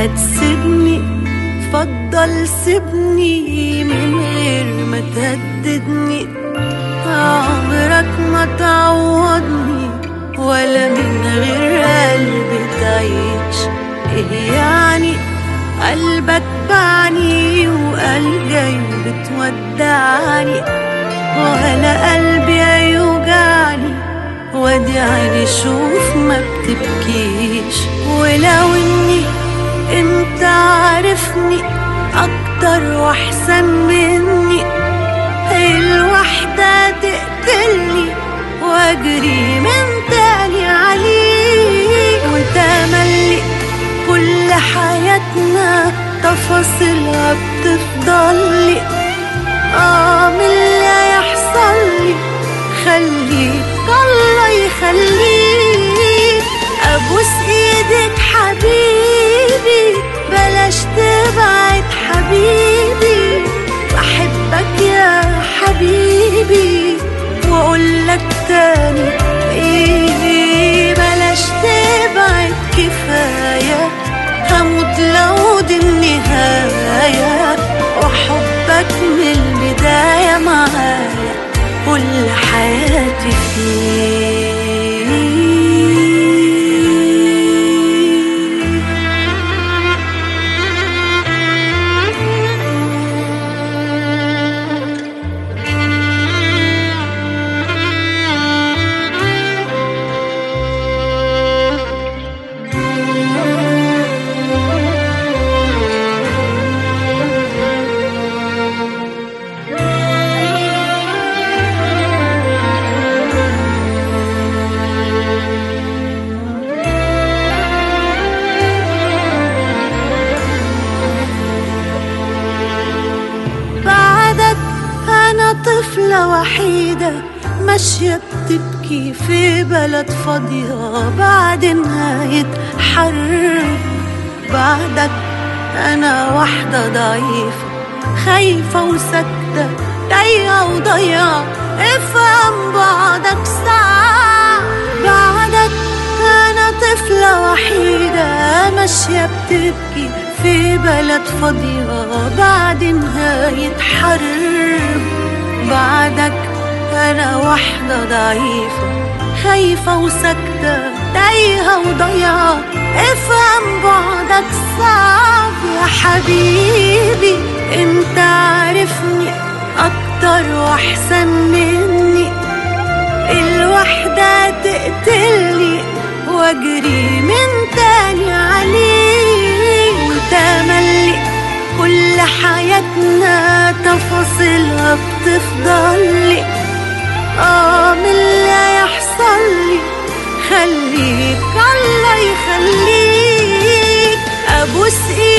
هتسيبني؟ فضل سيبني من غير ما تهددني. عمرك ما تعوضني ولا من غير قلبي تعيش. إيه يعني؟ قلبك بعني وقال جاي بتودعني. ولا قلبي هيوجعني وادي عيني شوف ما بتبكيش. ولو إني من تاني عليك وتملي كل حياتنا تفاصيلها بتفضل لي You. وحيدة ماشية بتبكي في بلد فاضية بعد نهاية حرب. بعدك أنا واحدة ضعيفة خايفة وساكتة تايهة وضيعة افهم بعدك ساعة. بعدك أنا طفلة وحيدة ماشية بتبكي في بلد فاضية بعد نهاية حرب. بعدك أنا واحدة ضعيفة خايفة وساكتة تايهة وضيعة افهم بعدك صعب يا حبيبي انت عارفني أكتر وأحسن مني. الوحدة تقتلني وأجري من تاني عليك. وتملي كل حياتنا تفاصيلها بتفضل لي. آه من اللي يحصل لي. خليك الله يخليك. أبوس إيدك